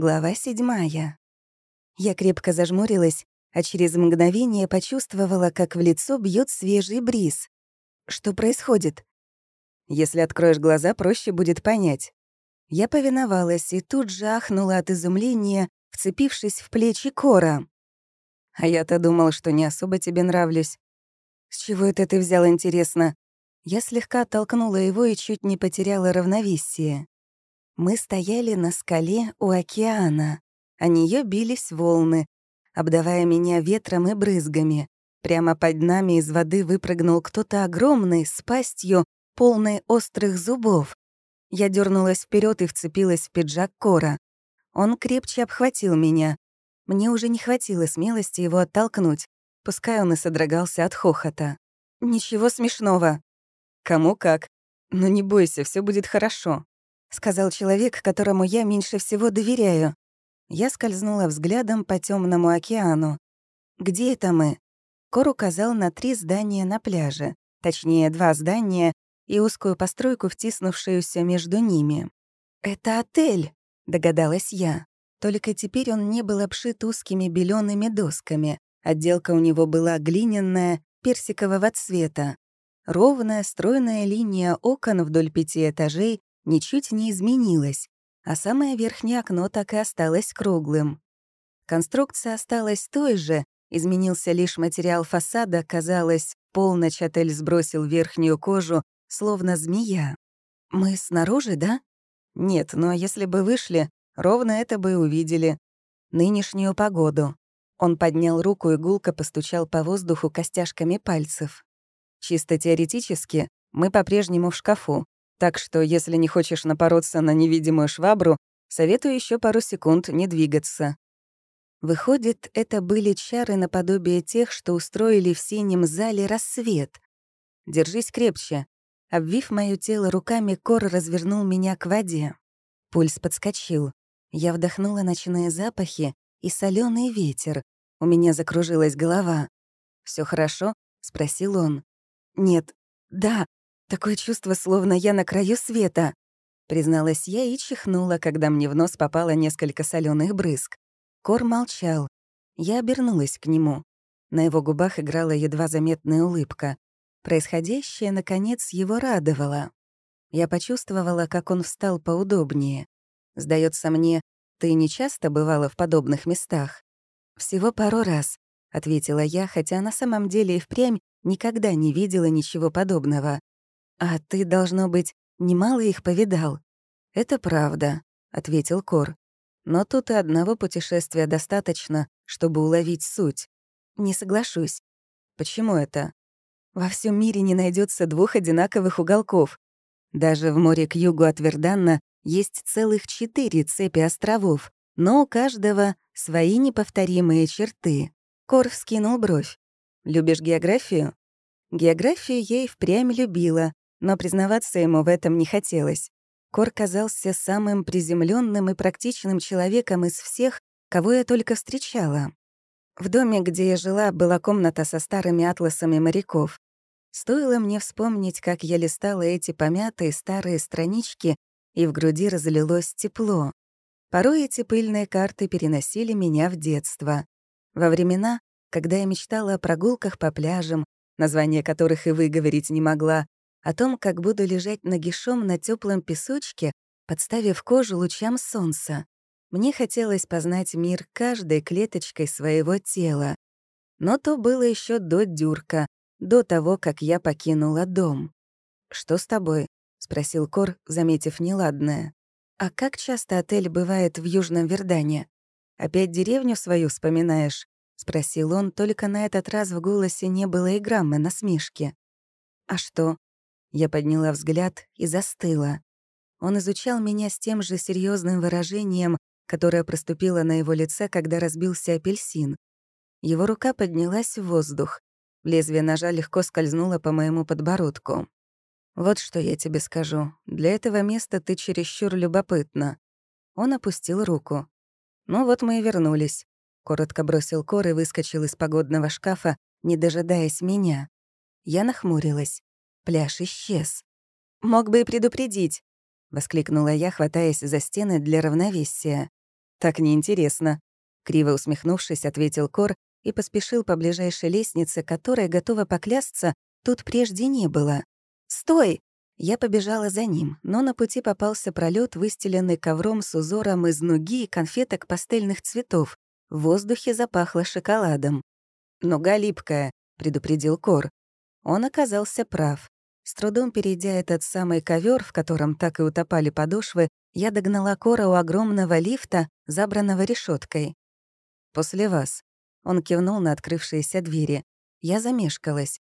Глава седьмая. Я крепко зажмурилась, а через мгновение почувствовала, как в лицо бьет свежий бриз. Что происходит? Если откроешь глаза, проще будет понять. Я повиновалась и тут же ахнула от изумления, вцепившись в плечи Кора. «А я-то думал, что не особо тебе нравлюсь». «С чего это ты взял, интересно?» Я слегка оттолкнула его и чуть не потеряла равновесие. Мы стояли на скале у океана. О нее бились волны, обдавая меня ветром и брызгами. Прямо под нами из воды выпрыгнул кто-то огромный, с пастью, полной острых зубов. Я дернулась вперед и вцепилась в пиджак Кора. Он крепче обхватил меня. Мне уже не хватило смелости его оттолкнуть, пускай он и содрогался от хохота. «Ничего смешного». «Кому как. Но не бойся, все будет хорошо», — сказал человек, которому я меньше всего доверяю. Я скользнула взглядом по темному океану. «Где это мы?» Кор указал на три здания на пляже, точнее, два здания и узкую постройку, втиснувшуюся между ними. «Это отель», — догадалась я. Только теперь он не был обшит узкими белеными досками. Отделка у него была глиняная, персикового цвета. Ровная, стройная линия окон вдоль пяти этажей ничуть не изменилось, а самое верхнее окно так и осталось круглым. Конструкция осталась той же, изменился лишь материал фасада, казалось, полночь отель сбросил верхнюю кожу, словно змея. «Мы снаружи, да?» «Нет, но если бы вышли, ровно это бы увидели. Нынешнюю погоду». Он поднял руку и гулко постучал по воздуху костяшками пальцев. «Чисто теоретически, мы по-прежнему в шкафу, так что, если не хочешь напороться на невидимую швабру, советую еще пару секунд не двигаться. Выходит, это были чары наподобие тех, что устроили в синем зале рассвет. Держись крепче. Обвив мое тело руками, Кор развернул меня к воде. Пульс подскочил. Я вдохнула ночные запахи и соленый ветер. У меня закружилась голова. Все хорошо?» — спросил он. «Нет, да, «Такое чувство, словно я на краю света», — призналась я и чихнула, когда мне в нос попало несколько соленых брызг. Кор молчал. Я обернулась к нему. На его губах играла едва заметная улыбка. Происходящее, наконец, его радовало. Я почувствовала, как он встал поудобнее. Сдается мне, ты не часто бывала в подобных местах?» «Всего пару раз», — ответила я, хотя на самом деле и впрямь никогда не видела ничего подобного. «А ты, должно быть, немало их повидал». «Это правда», — ответил Кор. «Но тут и одного путешествия достаточно, чтобы уловить суть». «Не соглашусь». «Почему это?» «Во всем мире не найдется двух одинаковых уголков. Даже в море к югу от Верданна есть целых четыре цепи островов, но у каждого свои неповторимые черты». Кор вскинул бровь. «Любишь географию?» Географию я и впрямь любила, но признаваться ему в этом не хотелось. Кор казался самым приземленным и практичным человеком из всех, кого я только встречала. В доме, где я жила, была комната со старыми атласами моряков. Стоило мне вспомнить, как я листала эти помятые старые странички, и в груди разлилось тепло. Порой эти пыльные карты переносили меня в детство. Во времена, когда я мечтала о прогулках по пляжам, название которых и выговорить не могла, о том, как буду лежать нагишом на теплом песочке, подставив кожу лучам солнца. Мне хотелось познать мир каждой клеточкой своего тела. Но то было еще до дюрка, до того, как я покинула дом. «Что с тобой?» — спросил Кор, заметив неладное. «А как часто отель бывает в Южном Вердане? Опять деревню свою вспоминаешь?» — спросил он, только на этот раз в голосе не было и грамма насмешки. «А что, я подняла взгляд и застыла. Он изучал меня с тем же серьезным выражением, которое проступило на его лице, когда разбился апельсин. Его рука поднялась в воздух. Лезвие ножа легко скользнуло по моему подбородку. «Вот что я тебе скажу. Для этого места ты чересчур любопытна». Он опустил руку. «Ну вот мы и вернулись», — коротко бросил кор и выскочил из погодного шкафа, не дожидаясь меня. Я нахмурилась. Пляж исчез. «Мог бы и предупредить», — воскликнула я, хватаясь за стены для равновесия. «Так неинтересно», — криво усмехнувшись, ответил Кор и поспешил по ближайшей лестнице, которая, готова поклясться, тут прежде не было. «Стой!» Я побежала за ним, но на пути попался пролет, выстеленный ковром с узором из нуги и конфеток пастельных цветов. В воздухе запахло шоколадом. «Нога липкая», — предупредил Кор. Он оказался прав. С трудом перейдя этот самый ковер, в котором так и утопали подошвы, я догнала Кора у огромного лифта, забранного решеткой. «После вас». Он кивнул на открывшиеся двери. Я замешкалась.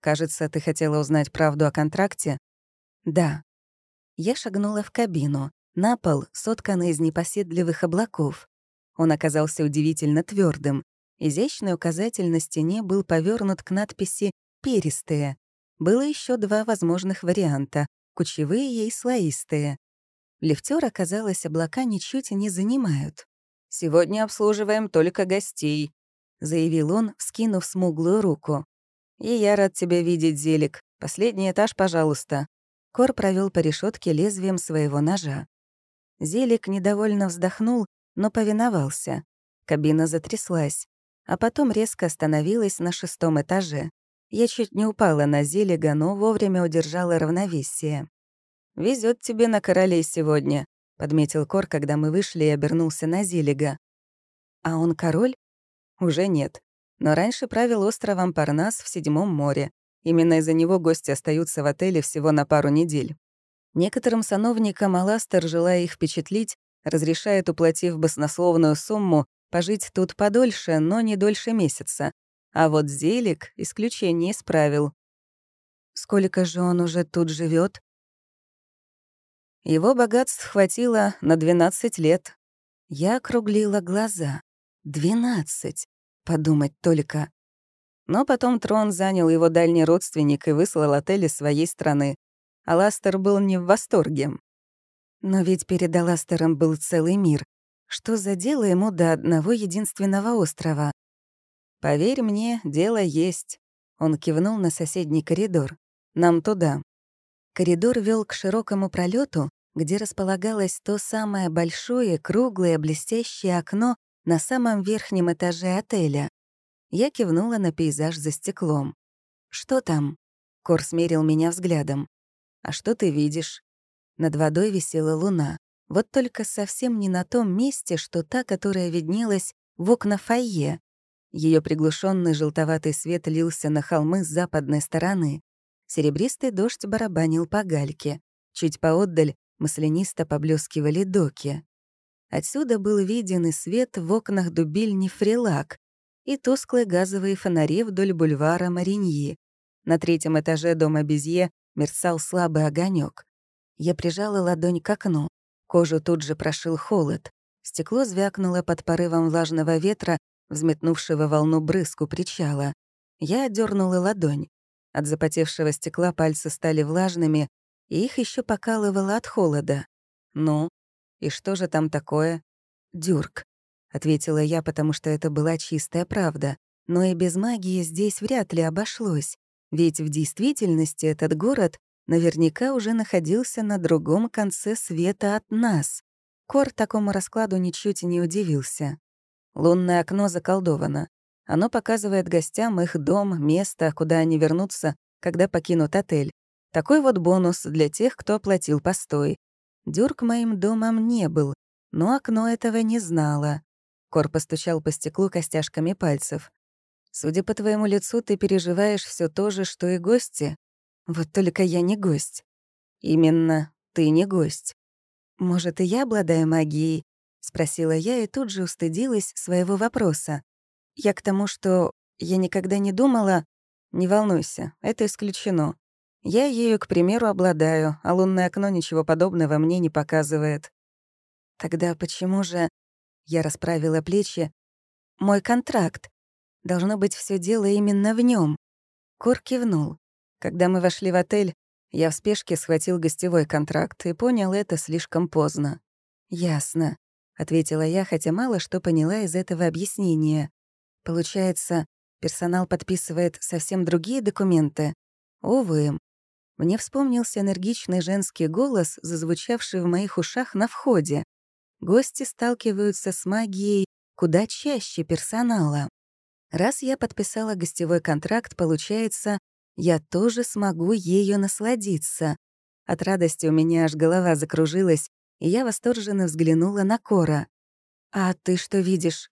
«Кажется, ты хотела узнать правду о контракте?» «Да». Я шагнула в кабину, на пол, сотканный из непоседливых облаков. Он оказался удивительно твердым. Изящный указатель на стене был повернут к надписи «Перистые», было еще два возможных варианта — кучевые и слоистые. Лифтер казалось, облака ничуть не занимают. «Сегодня обслуживаем только гостей», — заявил он, вскинув смуглую руку. «И я рад тебя видеть, Зелик. Последний этаж, пожалуйста». Кор провел по решетке лезвием своего ножа. Зелик недовольно вздохнул, но повиновался. Кабина затряслась, а потом резко остановилась на шестом этаже. Я чуть не упала на Зелега, но вовремя удержала равновесие. «Везет тебе на королей сегодня», — подметил Кор, когда мы вышли и обернулся на Зелега. «А он король?» «Уже нет. Но раньше правил островом Парнас в Седьмом море. Именно из-за него гости остаются в отеле всего на пару недель. Некоторым сановникам Аластер, желая их впечатлить, разрешает, уплатив баснословную сумму, пожить тут подольше, но не дольше месяца, а вот Зелик — исключение исправил. Сколько же он уже тут живет? Его богатств хватило на 12 лет. Я округлила глаза. 12. Подумать только. Но потом трон занял его дальний родственник и выслал отель из своей страны. Аластер был не в восторге. Но ведь перед Аластером был целый мир. Что за дело ему до одного единственного острова? Поверь мне, дело есть». Он кивнул на соседний коридор. «Нам туда». Коридор вел к широкому пролету, где располагалось то самое большое, круглое, блестящее окно на самом верхнем этаже отеля. Я кивнула на пейзаж за стеклом. «Что там?» — Кор смерил меня взглядом. «А что ты видишь?» Над водой висела луна. Вот только совсем не на том месте, что та, которая виднелась в окна фойе. Ее приглушенный желтоватый свет лился на холмы с западной стороны. Серебристый дождь барабанил по гальке. Чуть поотдаль маслянисто поблескивали доки. Отсюда был виден и свет в окнах дубильни «Фрилак», и тусклые газовые фонари вдоль бульвара Мариньи. На третьем этаже дома Безье мерцал слабый огонек. Я прижала ладонь к окну. Кожу тут же прошил холод. Стекло звякнуло под порывом влажного ветра, взметнувшего волну брызг у причала. Я дернула ладонь. От запотевшего стекла пальцы стали влажными, и их еще покалывало от холода. «Ну, и что же там такое?» «Дюрк», — ответила я, потому что это была чистая правда. Но и без магии здесь вряд ли обошлось, ведь в действительности этот город наверняка уже находился на другом конце света от нас. Кор такому раскладу ничуть не удивился. Лунное окно заколдовано. Оно показывает гостям их дом, место, куда они вернутся, когда покинут отель. Такой вот бонус для тех, кто оплатил постой. Дюрк моим домом не был, но окно этого не знало. Кор постучал по стеклу костяшками пальцев. «Судя по твоему лицу, ты переживаешь все то же, что и гости. Вот только я не гость». «Именно, ты не гость. Может, и я обладаю магией, — спросила я и тут же устыдилась своего вопроса. «Я к тому, что я никогда не думала...» «Не волнуйся, это исключено. Я ею, к примеру, обладаю, а лунное окно ничего подобного мне не показывает». «Тогда почему же...» Я расправила плечи. «Мой контракт. Должно быть, все дело именно в нем. Кор кивнул. Когда мы вошли в отель, я в спешке схватил гостевой контракт и понял это слишком поздно. «Ясно ответила я, хотя мало что поняла из этого объяснения. Получается, персонал подписывает совсем другие документы? Овы. Мне вспомнился энергичный женский голос, зазвучавший в моих ушах на входе. Гости сталкиваются с магией куда чаще персонала. Раз я подписала гостевой контракт, получается, я тоже смогу ею насладиться. От радости у меня аж голова закружилась, я восторженно взглянула на Кора. «А ты что видишь?»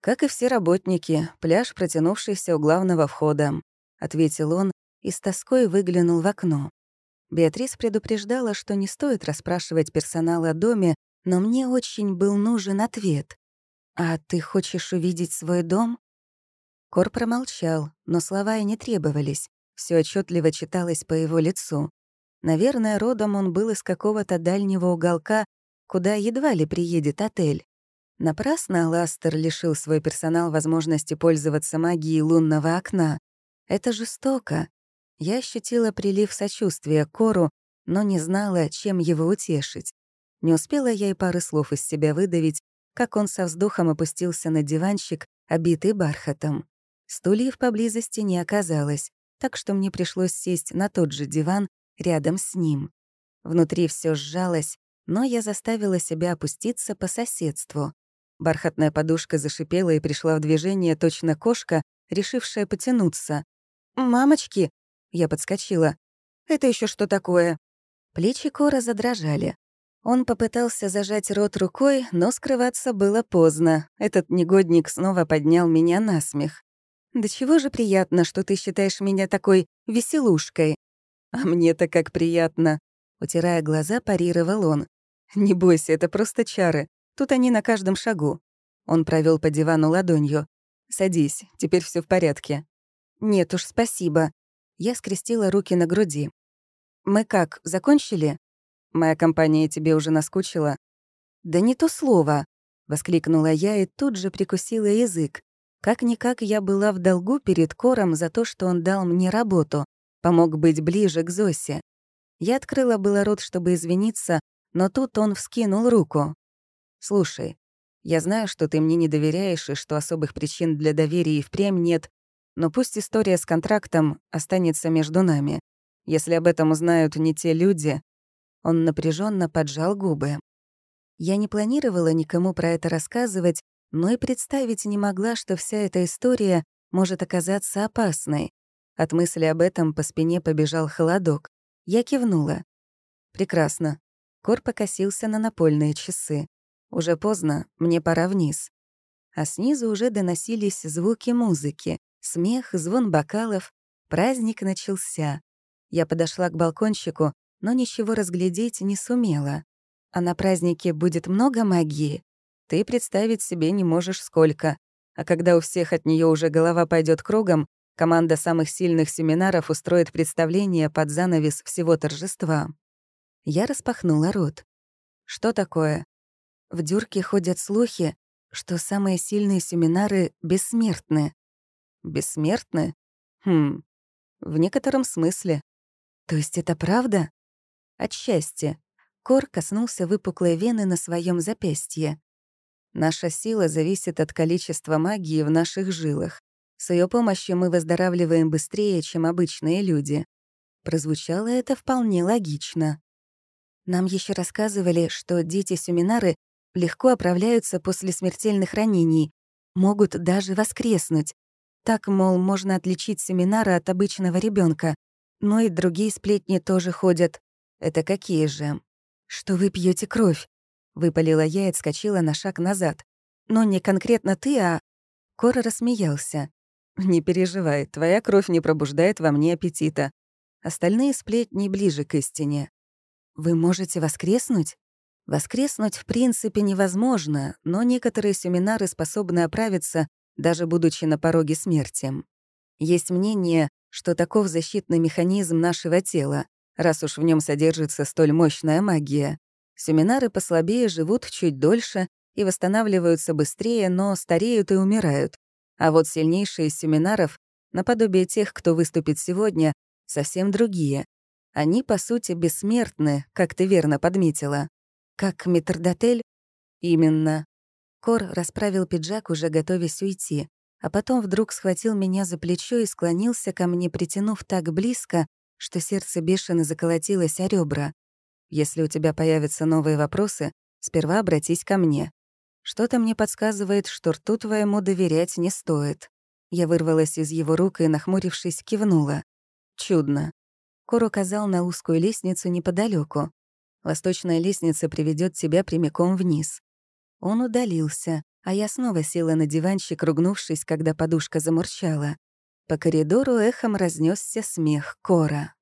«Как и все работники, пляж, протянувшийся у главного входа», — ответил он и с тоской выглянул в окно. Беатрис предупреждала, что не стоит расспрашивать персонал о доме, но мне очень был нужен ответ. «А ты хочешь увидеть свой дом?» Кор промолчал, но слова и не требовались. Все отчетливо читалось по его лицу. Наверное, родом он был из какого-то дальнего уголка, куда едва ли приедет отель. Напрасно Ластер лишил свой персонал возможности пользоваться магией лунного окна. Это жестоко. Я ощутила прилив сочувствия Кору, но не знала, чем его утешить. Не успела я и пары слов из себя выдавить, как он со вздохом опустился на диванчик, обитый бархатом. Стульев поблизости не оказалось, так что мне пришлось сесть на тот же диван, рядом с ним. Внутри все сжалось, но я заставила себя опуститься по соседству. Бархатная подушка зашипела и пришла в движение точно кошка, решившая потянуться. «Мамочки!» — я подскочила. «Это еще что такое?» Плечи Кора задрожали. Он попытался зажать рот рукой, но скрываться было поздно. Этот негодник снова поднял меня на смех. «Да чего же приятно, что ты считаешь меня такой веселушкой. «А мне-то как приятно!» Утирая глаза, парировал он. «Не бойся, это просто чары. Тут они на каждом шагу». Он провел по дивану ладонью. «Садись, теперь все в порядке». «Нет уж, спасибо». Я скрестила руки на груди. «Мы как, закончили?» «Моя компания тебе уже наскучила?» «Да не то слово!» — воскликнула я и тут же прикусила язык. Как-никак я была в долгу перед Кором за то, что он дал мне работу, Помог быть ближе к Зосе. Я открыла было рот, чтобы извиниться, но тут он вскинул руку. «Слушай, я знаю, что ты мне не доверяешь и что особых причин для доверия и впрямь нет, но пусть история с контрактом останется между нами. Если об этом узнают не те люди...» Он напряженно поджал губы. Я не планировала никому про это рассказывать, но и представить не могла, что вся эта история может оказаться опасной. От мысли об этом по спине побежал холодок. Я кивнула. «Прекрасно». Кор покосился на напольные часы. «Уже поздно, мне пора вниз». А снизу уже доносились звуки музыки, смех, звон бокалов. Праздник начался. Я подошла к балкончику, но ничего разглядеть не сумела. А на празднике будет много магии. Ты представить себе не можешь сколько. А когда у всех от нее уже голова пойдет кругом, Команда самых сильных семинаров устроит представление под занавес всего торжества. Я распахнула рот. Что такое? В дюрке ходят слухи, что самые сильные семинары бессмертны. Бессмертны? Хм, в некотором смысле. То есть это правда? От счастья. Кор коснулся выпуклой вены на своем запястье. Наша сила зависит от количества магии в наших жилах. С ее помощью мы выздоравливаем быстрее, чем обычные люди. Прозвучало это вполне логично. Нам еще рассказывали, что дети семинары легко оправляются после смертельных ранений, могут даже воскреснуть. Так, мол, можно отличить семинара от обычного ребенка. Но и другие сплетни тоже ходят. Это какие же? Что вы пьете кровь? Выпалила я и отскочила на шаг назад. Но не конкретно ты, а... Кора рассмеялся. Не переживай, твоя кровь не пробуждает во мне аппетита. Остальные сплетни ближе к истине. Вы можете воскреснуть? Воскреснуть в принципе невозможно, но некоторые семинары способны оправиться, даже будучи на пороге смерти. Есть мнение, что таков защитный механизм нашего тела, раз уж в нем содержится столь мощная магия. Семинары послабее живут чуть дольше и восстанавливаются быстрее, но стареют и умирают, а вот сильнейшие из семинаров, наподобие тех, кто выступит сегодня, совсем другие. Они, по сути, бессмертны, как ты верно подметила. Как метрдотель? Именно. Кор расправил пиджак, уже готовясь уйти, а потом вдруг схватил меня за плечо и склонился ко мне, притянув так близко, что сердце бешено заколотилось о ребра. «Если у тебя появятся новые вопросы, сперва обратись ко мне. Что-то мне подсказывает, что Ртутова твоему доверять не стоит. Я вырвалась из его рук и, нахмурившись, кивнула. Чудно. Кор указал на узкую лестницу неподалеку. Восточная лестница приведет тебя прямиком вниз. Он удалился, а я снова села на диванчик, ругнувшись, когда подушка замурчала. По коридору эхом разнесся смех Кора.